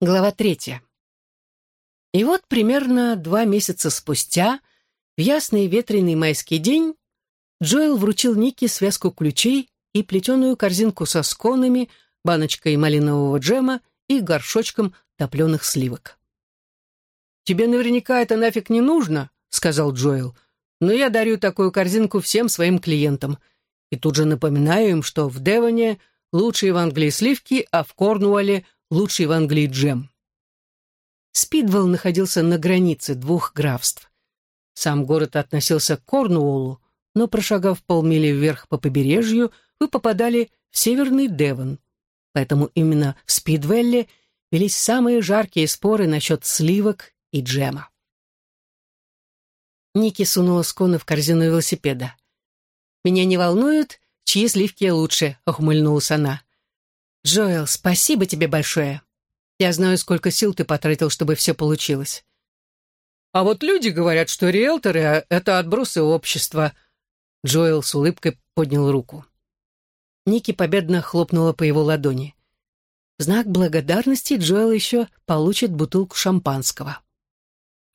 Глава третья. И вот примерно два месяца спустя, в ясный ветреный майский день, Джоэл вручил Нике связку ключей и плетеную корзинку со сконами, баночкой малинового джема и горшочком топленых сливок. «Тебе наверняка это нафиг не нужно», — сказал Джоэл, «но я дарю такую корзинку всем своим клиентам. И тут же напоминаю им, что в Девоне лучшие в Англии сливки, а в Корнуолле — лучший в Англии джем. Спидвелл находился на границе двух графств. Сам город относился к Корнуоллу, но, прошагав полмили вверх по побережью, вы попадали в северный Девон. Поэтому именно в Спидвелле велись самые жаркие споры насчет сливок и джема. Ники сунула сконы в корзину велосипеда. «Меня не волнует, чьи сливки лучше», — ухмыльнулась она. «Джоэл, спасибо тебе большое. Я знаю, сколько сил ты потратил, чтобы все получилось». «А вот люди говорят, что риэлторы — это отбросы общества». Джоэл с улыбкой поднял руку. Ники победно хлопнула по его ладони. В знак благодарности Джоэл еще получит бутылку шампанского.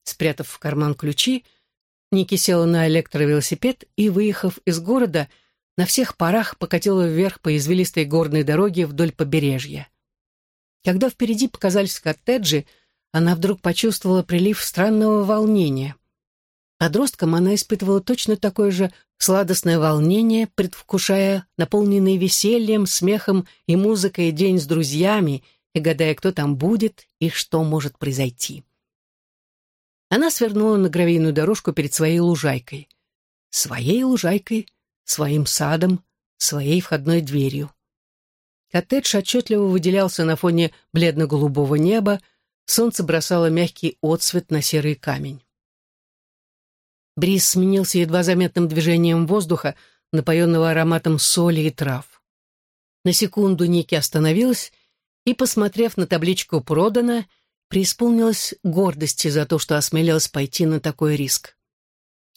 Спрятав в карман ключи, Ники села на электровелосипед и, выехав из города, — на всех парах покатила вверх по извилистой горной дороге вдоль побережья. Когда впереди показались коттеджи, она вдруг почувствовала прилив странного волнения. Подростком она испытывала точно такое же сладостное волнение, предвкушая наполненный весельем, смехом и музыкой день с друзьями и гадая, кто там будет и что может произойти. Она свернула на гравийную дорожку перед своей лужайкой. Своей лужайкой своим садом, своей входной дверью. Коттедж отчетливо выделялся на фоне бледно-голубого неба, солнце бросало мягкий отсвет на серый камень. Бриз сменился едва заметным движением воздуха, напоенного ароматом соли и трав. На секунду Ники остановилась и, посмотрев на табличку «Продано», преисполнилась гордости за то, что осмелилась пойти на такой риск.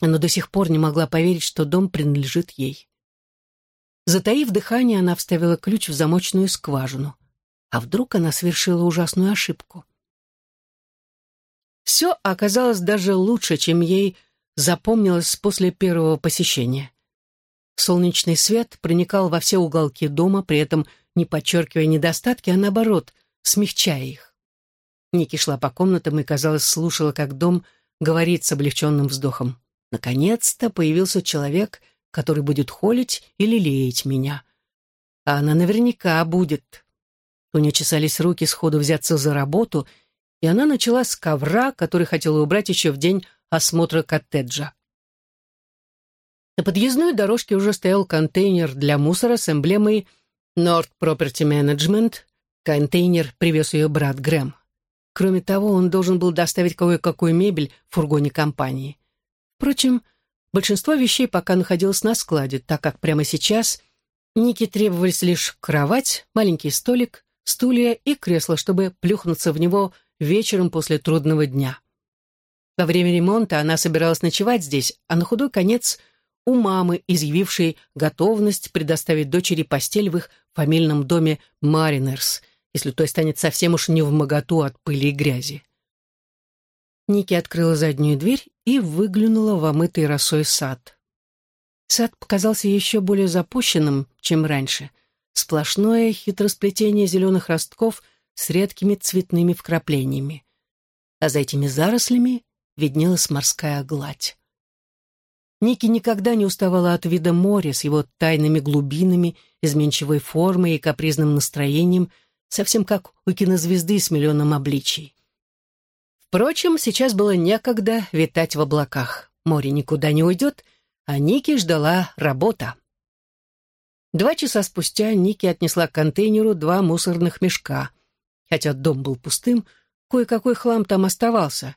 Она до сих пор не могла поверить, что дом принадлежит ей. Затаив дыхание, она вставила ключ в замочную скважину. А вдруг она совершила ужасную ошибку? Все оказалось даже лучше, чем ей запомнилось после первого посещения. Солнечный свет проникал во все уголки дома, при этом не подчеркивая недостатки, а наоборот, смягчая их. Ники шла по комнатам и, казалось, слушала, как дом говорит с облегченным вздохом. Наконец-то появился человек, который будет холить или лелеять меня. А она наверняка будет. У нее чесались руки сходу взяться за работу, и она начала с ковра, который хотела убрать еще в день осмотра коттеджа. На подъездной дорожке уже стоял контейнер для мусора с эмблемой Nord Property Management. Контейнер привез ее брат Грэм. Кроме того, он должен был доставить кое-какую мебель в фургоне компании. Впрочем, большинство вещей пока находилось на складе, так как прямо сейчас Нике требовались лишь кровать, маленький столик, стулья и кресло, чтобы плюхнуться в него вечером после трудного дня. Во время ремонта она собиралась ночевать здесь, а на худой конец у мамы, изъявившей готовность предоставить дочери постель в их фамильном доме Маринерс, если той станет совсем уж не в моготу от пыли и грязи. Ники открыла заднюю дверь и выглянула в омытый росой сад. Сад показался еще более запущенным, чем раньше. Сплошное хитросплетение зеленых ростков с редкими цветными вкраплениями. А за этими зарослями виднелась морская гладь. Ники никогда не уставала от вида моря с его тайными глубинами, изменчивой формой и капризным настроением, совсем как у кинозвезды с миллионом обличий. Впрочем, сейчас было некогда витать в облаках. Море никуда не уйдет, а Ники ждала работа. Два часа спустя Ники отнесла к контейнеру два мусорных мешка. Хотя дом был пустым, кое-какой хлам там оставался.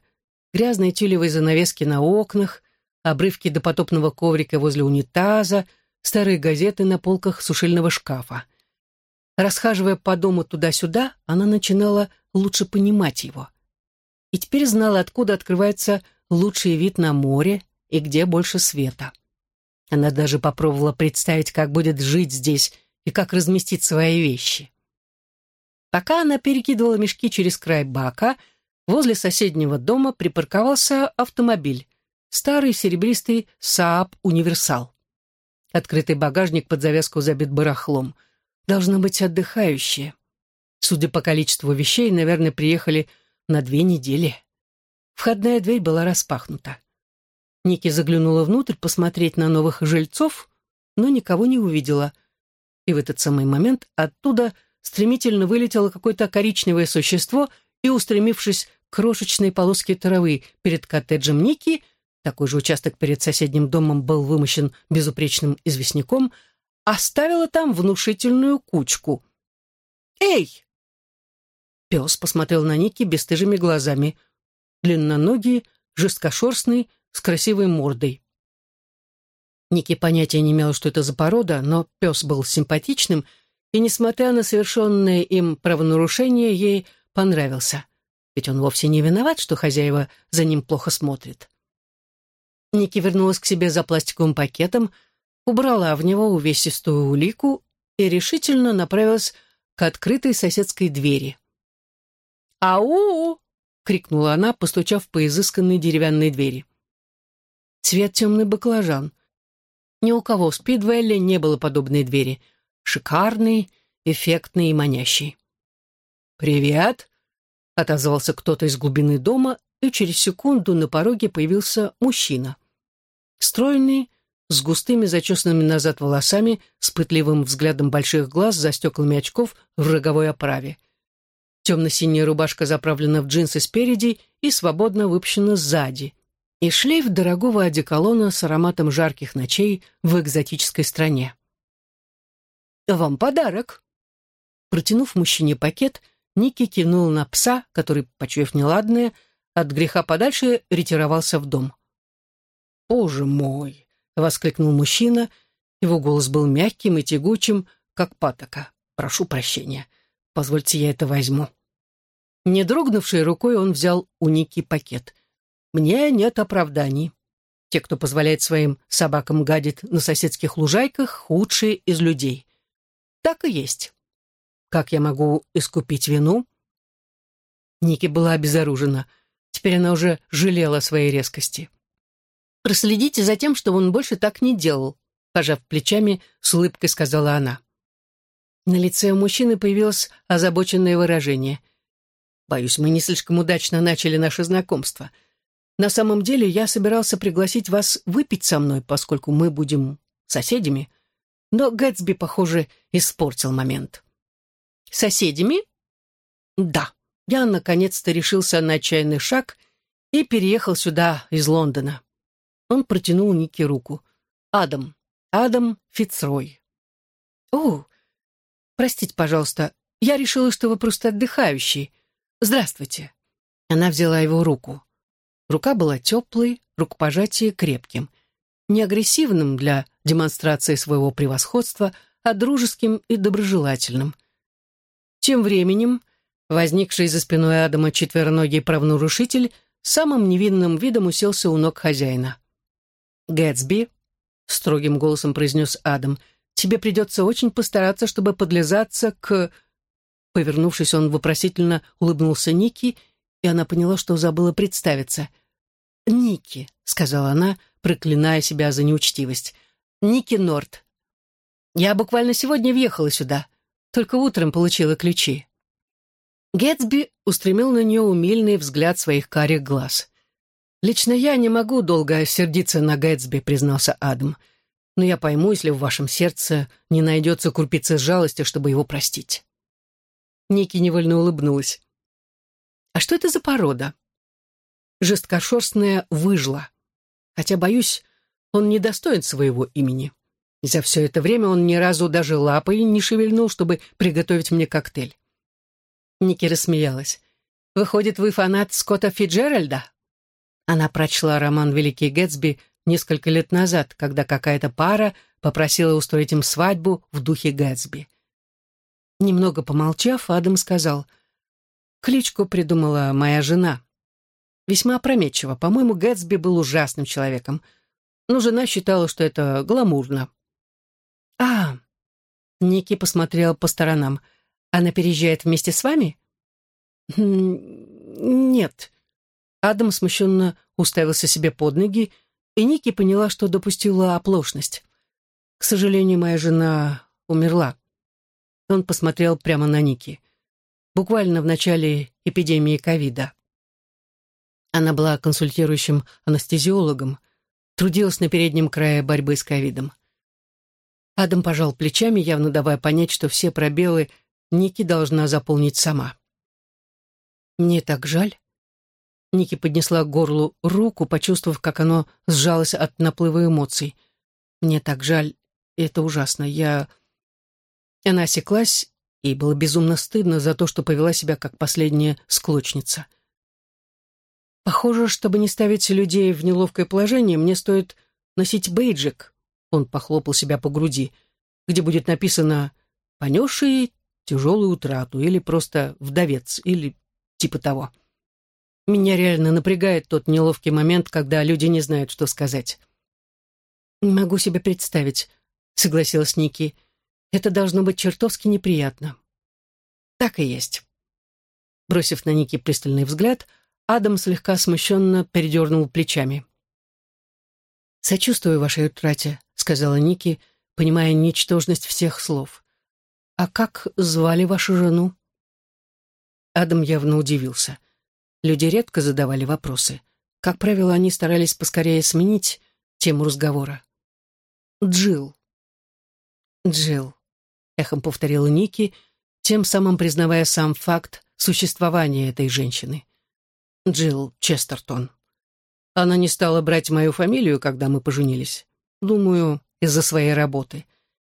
Грязные тюлевые занавески на окнах, обрывки допотопного коврика возле унитаза, старые газеты на полках сушильного шкафа. Расхаживая по дому туда-сюда, она начинала лучше понимать его — и теперь знала, откуда открывается лучший вид на море и где больше света. Она даже попробовала представить, как будет жить здесь и как разместить свои вещи. Пока она перекидывала мешки через край бака, возле соседнего дома припарковался автомобиль. Старый серебристый Saab Универсал. Открытый багажник под завязку забит барахлом. Должно быть отдыхающие. Судя по количеству вещей, наверное, приехали на две недели. Входная дверь была распахнута. Ники заглянула внутрь посмотреть на новых жильцов, но никого не увидела. И в этот самый момент оттуда стремительно вылетело какое-то коричневое существо и, устремившись к крошечной полоске травы перед коттеджем Ники, такой же участок перед соседним домом был вымощен безупречным известняком, оставила там внушительную кучку. «Эй!» Пес посмотрел на Ники бесстыжими глазами. Длинноногий, жесткошерстный, с красивой мордой. Ники понятия не имела, что это за порода, но пес был симпатичным, и, несмотря на совершенное им правонарушение, ей понравился. Ведь он вовсе не виноват, что хозяева за ним плохо смотрят. Ники вернулась к себе за пластиковым пакетом, убрала в него увесистую улику и решительно направилась к открытой соседской двери. «Ау!» — крикнула она, постучав по изысканной деревянной двери. Цвет темный баклажан. Ни у кого в Спидвелле не было подобной двери. Шикарный, эффектный и манящий. «Привет!» — отозвался кто-то из глубины дома, и через секунду на пороге появился мужчина. Стройный, с густыми зачесанными назад волосами, с пытливым взглядом больших глаз за стеклами очков в роговой оправе. Темно-синяя рубашка заправлена в джинсы спереди и свободно выпущена сзади. И шлейф дорогого одеколона с ароматом жарких ночей в экзотической стране. «Вам подарок!» Протянув мужчине пакет, Ники кивнул на пса, который, почуяв неладное, от греха подальше ретировался в дом. «Боже мой!» — воскликнул мужчина. Его голос был мягким и тягучим, как патока. «Прошу прощения. Позвольте, я это возьму». Не дрогнувшей рукой он взял у Ники пакет. «Мне нет оправданий. Те, кто позволяет своим собакам гадить на соседских лужайках, худшие из людей. Так и есть. Как я могу искупить вину?» Ники была обезоружена. Теперь она уже жалела своей резкости. Проследите за тем, чтобы он больше так не делал», пожав плечами, с улыбкой сказала она. На лице у мужчины появилось озабоченное выражение. «Боюсь, мы не слишком удачно начали наше знакомство. На самом деле я собирался пригласить вас выпить со мной, поскольку мы будем соседями, но Гэтсби, похоже, испортил момент». «Соседями?» «Да, я наконец-то решился на отчаянный шаг и переехал сюда из Лондона». Он протянул Нике руку. «Адам. Адам Фицрой». «О, простите, пожалуйста, я решила, что вы просто отдыхающий. Здравствуйте». Она взяла его руку. Рука была теплой, рукопожатие крепким. Не агрессивным для демонстрации своего превосходства, а дружеским и доброжелательным. Тем временем возникший за спиной Адама четвероногий правонарушитель самым невинным видом уселся у ног хозяина. «Гэтсби», — строгим голосом произнес Адам, «тебе придется очень постараться, чтобы подлизаться к...» Повернувшись, он вопросительно улыбнулся Ники, и она поняла, что забыла представиться. «Ники», — сказала она, проклиная себя за неучтивость. «Ники Норт. Я буквально сегодня въехала сюда, только утром получила ключи». Гэтсби устремил на нее умильный взгляд своих карих глаз. «Лично я не могу долго сердиться на Гэтсби», — признался Адам. «Но я пойму, если в вашем сердце не найдется крупицы жалости, чтобы его простить». Ники невольно улыбнулась. «А что это за порода?» «Жесткошерстная выжла. Хотя, боюсь, он не достоин своего имени. За все это время он ни разу даже лапой не шевельнул, чтобы приготовить мне коктейль». Ники рассмеялась. «Выходит, вы фанат Скотта Фиджеральда?» Она прочла роман «Великий Гэтсби» несколько лет назад, когда какая-то пара попросила устроить им свадьбу в духе Гэтсби. Немного помолчав, Адам сказал, «Кличку придумала моя жена. Весьма опрометчиво. По-моему, Гэтсби был ужасным человеком. Но жена считала, что это гламурно». «А!» Ники посмотрел по сторонам. Она переезжает вместе с вами? Нет. Адам смущенно уставился себе под ноги, и Ники поняла, что допустила оплошность. К сожалению, моя жена умерла. Он посмотрел прямо на Ники. Буквально в начале эпидемии ковида. Она была консультирующим анестезиологом, трудилась на переднем крае борьбы с ковидом. Адам пожал плечами, явно давая понять, что все пробелы Ники должна заполнить сама. «Мне так жаль». Ники поднесла к горлу руку, почувствовав, как оно сжалось от наплыва эмоций. «Мне так жаль, это ужасно. Я...» Она осеклась, и было безумно стыдно за то, что повела себя как последняя склочница. «Похоже, чтобы не ставить людей в неловкое положение, мне стоит носить бейджик», он похлопал себя по груди, где будет написано «понесший тяжелую утрату» или просто «вдовец» или типа того. Меня реально напрягает тот неловкий момент, когда люди не знают, что сказать. «Не могу себе представить», — согласилась Ники. «Это должно быть чертовски неприятно». «Так и есть». Бросив на Ники пристальный взгляд, Адам слегка смущенно передернул плечами. «Сочувствую вашей утрате», — сказала Ники, понимая ничтожность всех слов. «А как звали вашу жену?» Адам явно удивился. Люди редко задавали вопросы. Как правило, они старались поскорее сменить тему разговора. Джил. Джил. Эхом повторила Ники, тем самым признавая сам факт существования этой женщины. Джил Честертон. Она не стала брать мою фамилию, когда мы поженились. Думаю, из-за своей работы.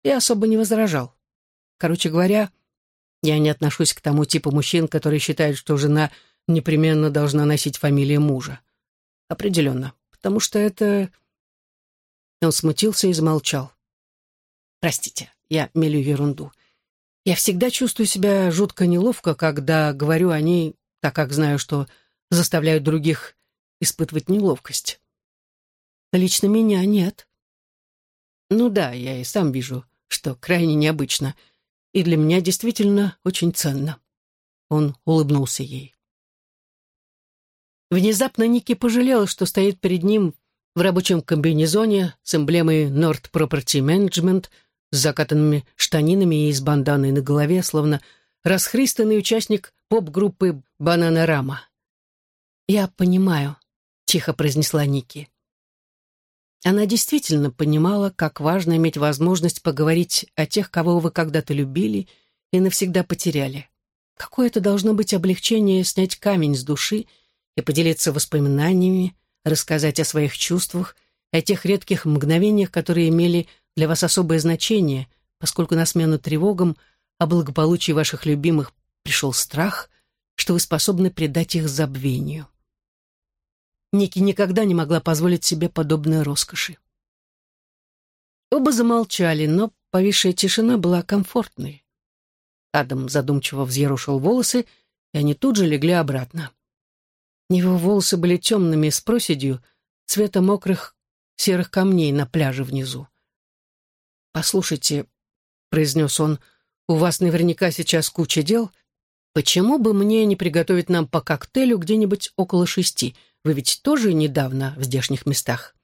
Я особо не возражал. Короче говоря, я не отношусь к тому типу мужчин, которые считают, что жена непременно должна носить фамилию мужа. Определенно. Потому что это... Он смутился и замолчал. Простите, я мелю ерунду. Я всегда чувствую себя жутко неловко, когда говорю о ней, так как знаю, что заставляю других испытывать неловкость. Лично меня нет. Ну да, я и сам вижу, что крайне необычно, и для меня действительно очень ценно. Он улыбнулся ей. Внезапно Ники пожалела, что стоит перед ним в рабочем комбинезоне с эмблемой Nord Property Management, с закатанными штанинами и с банданой на голове, словно расхристанный участник поп-группы «Бананарама». «Я понимаю», — тихо произнесла Ники. Она действительно понимала, как важно иметь возможность поговорить о тех, кого вы когда-то любили и навсегда потеряли. Какое это должно быть облегчение снять камень с души и поделиться воспоминаниями, рассказать о своих чувствах, о тех редких мгновениях, которые имели для вас особое значение, поскольку на смену тревогам о благополучии ваших любимых пришел страх, что вы способны предать их забвению. Ники никогда не могла позволить себе подобной роскоши. Оба замолчали, но повисшая тишина была комфортной. Адам задумчиво взъерушил волосы, и они тут же легли обратно. Его волосы были темными с проседью, цвета мокрых серых камней на пляже внизу. «Послушайте», — произнес он, — «у вас наверняка сейчас куча дел. Почему бы мне не приготовить нам по коктейлю где-нибудь около шести?» Вы ведь тоже недавно в здешних местах?»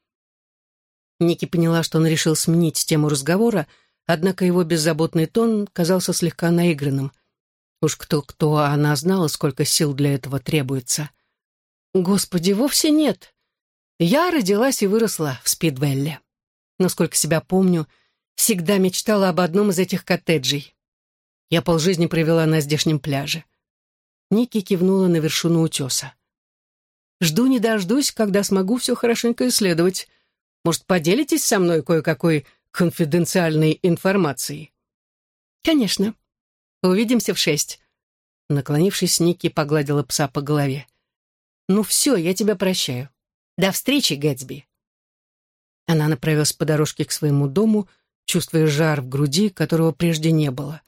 Ники поняла, что он решил сменить тему разговора, однако его беззаботный тон казался слегка наигранным. Уж кто-кто, а она знала, сколько сил для этого требуется. «Господи, вовсе нет. Я родилась и выросла в Спидвелле. Насколько себя помню, всегда мечтала об одном из этих коттеджей. Я полжизни провела на здешнем пляже». Ники кивнула на вершину утеса. Жду не дождусь, когда смогу все хорошенько исследовать. Может, поделитесь со мной кое-какой конфиденциальной информацией?» «Конечно. Увидимся в шесть». Наклонившись, Ники погладила пса по голове. «Ну все, я тебя прощаю. До встречи, Гэтсби». Она направилась по дорожке к своему дому, чувствуя жар в груди, которого прежде не было.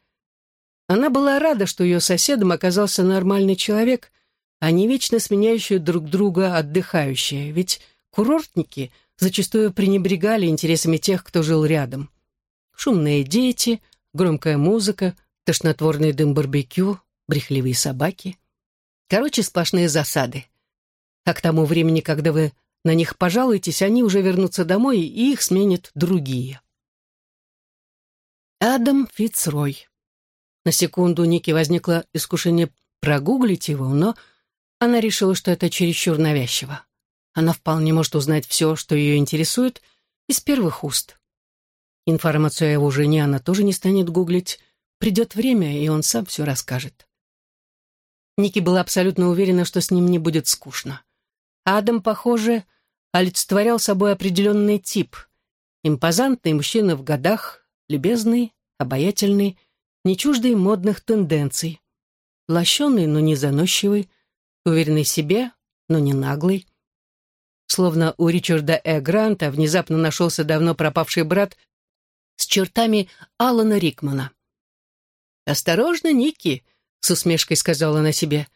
Она была рада, что ее соседом оказался нормальный человек, а не вечно сменяющие друг друга отдыхающие, ведь курортники зачастую пренебрегали интересами тех, кто жил рядом. Шумные дети, громкая музыка, тошнотворный дым барбекю, брехливые собаки. Короче, сплошные засады. А к тому времени, когда вы на них пожалуетесь, они уже вернутся домой, и их сменят другие. Адам Фицрой. На секунду у Ники возникло искушение прогуглить его, но она решила, что это чересчур навязчиво. Она вполне может узнать все, что ее интересует, из первых уст. Информацию о его жене она тоже не станет гуглить. Придет время, и он сам все расскажет. Ники была абсолютно уверена, что с ним не будет скучно. Адам, похоже, олицетворял собой определенный тип. Импозантный мужчина в годах, любезный, обаятельный, не чуждый модных тенденций. Лощеный, но не заносчивый, уверенный себе, но не наглый. Словно у Ричарда Э. Гранта внезапно нашелся давно пропавший брат с чертами Алана Рикмана. «Осторожно, Ники», — с усмешкой сказала она себе,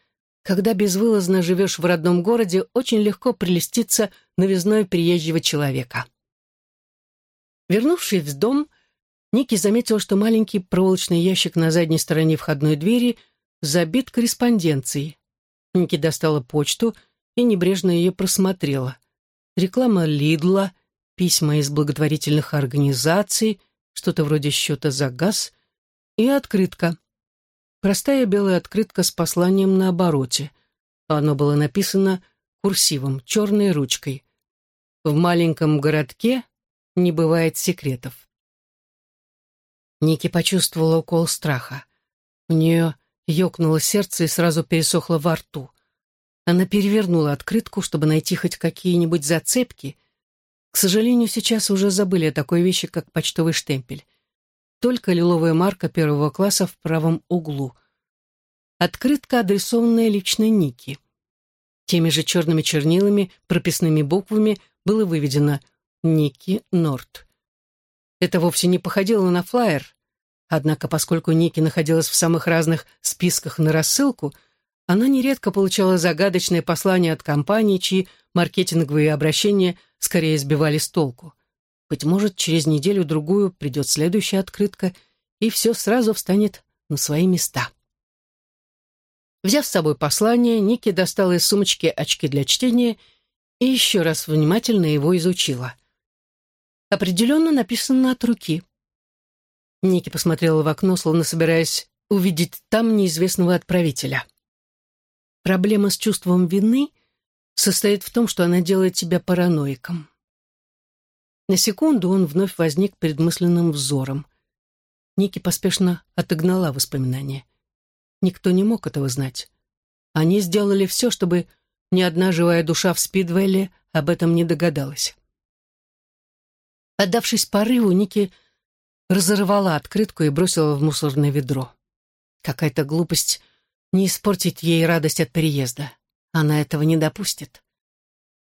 «когда безвылазно живешь в родном городе, очень легко прелеститься новизной приезжего человека». Вернувшись в дом, Ники заметил, что маленький проволочный ящик на задней стороне входной двери забит корреспонденцией. Ники достала почту и небрежно ее просмотрела. Реклама Лидла, письма из благотворительных организаций, что-то вроде счета за газ и открытка. Простая белая открытка с посланием на обороте. Оно было написано курсивом, черной ручкой. В маленьком городке не бывает секретов. Ники почувствовала укол страха. У нее ёкнуло сердце и сразу пересохло во рту. Она перевернула открытку, чтобы найти хоть какие-нибудь зацепки. К сожалению, сейчас уже забыли о такой вещи, как почтовый штемпель. Только лиловая марка первого класса в правом углу. Открытка, адресованная лично Ники. Теми же черными чернилами, прописными буквами было выведено «Ники Норт». Это вовсе не походило на флаер, однако поскольку Ники находилась в самых разных списках на рассылку, она нередко получала загадочные послания от компаний, чьи маркетинговые обращения скорее сбивали с толку. Быть может, через неделю-другую придет следующая открытка, и все сразу встанет на свои места. Взяв с собой послание, Ники достала из сумочки очки для чтения и еще раз внимательно его изучила. Определенно написано от руки. Ники посмотрела в окно, словно собираясь увидеть там неизвестного отправителя. Проблема с чувством вины состоит в том, что она делает тебя параноиком. На секунду он вновь возник перед мысленным взором. Ники поспешно отогнала воспоминания. Никто не мог этого знать. Они сделали все, чтобы ни одна живая душа в Спидвейле об этом не догадалась. Отдавшись порыву, Ники разорвала открытку и бросила в мусорное ведро. Какая-то глупость не испортить ей радость от переезда. Она этого не допустит.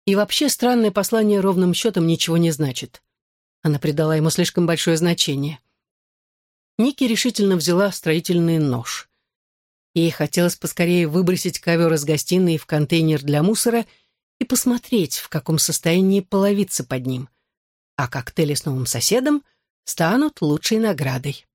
И вообще странное послание ровным счетом ничего не значит. Она придала ему слишком большое значение. Ники решительно взяла строительный нож. Ей хотелось поскорее выбросить ковер из гостиной в контейнер для мусора и посмотреть, в каком состоянии половица под ним. А коктейли с новым соседом станут лучшей наградой.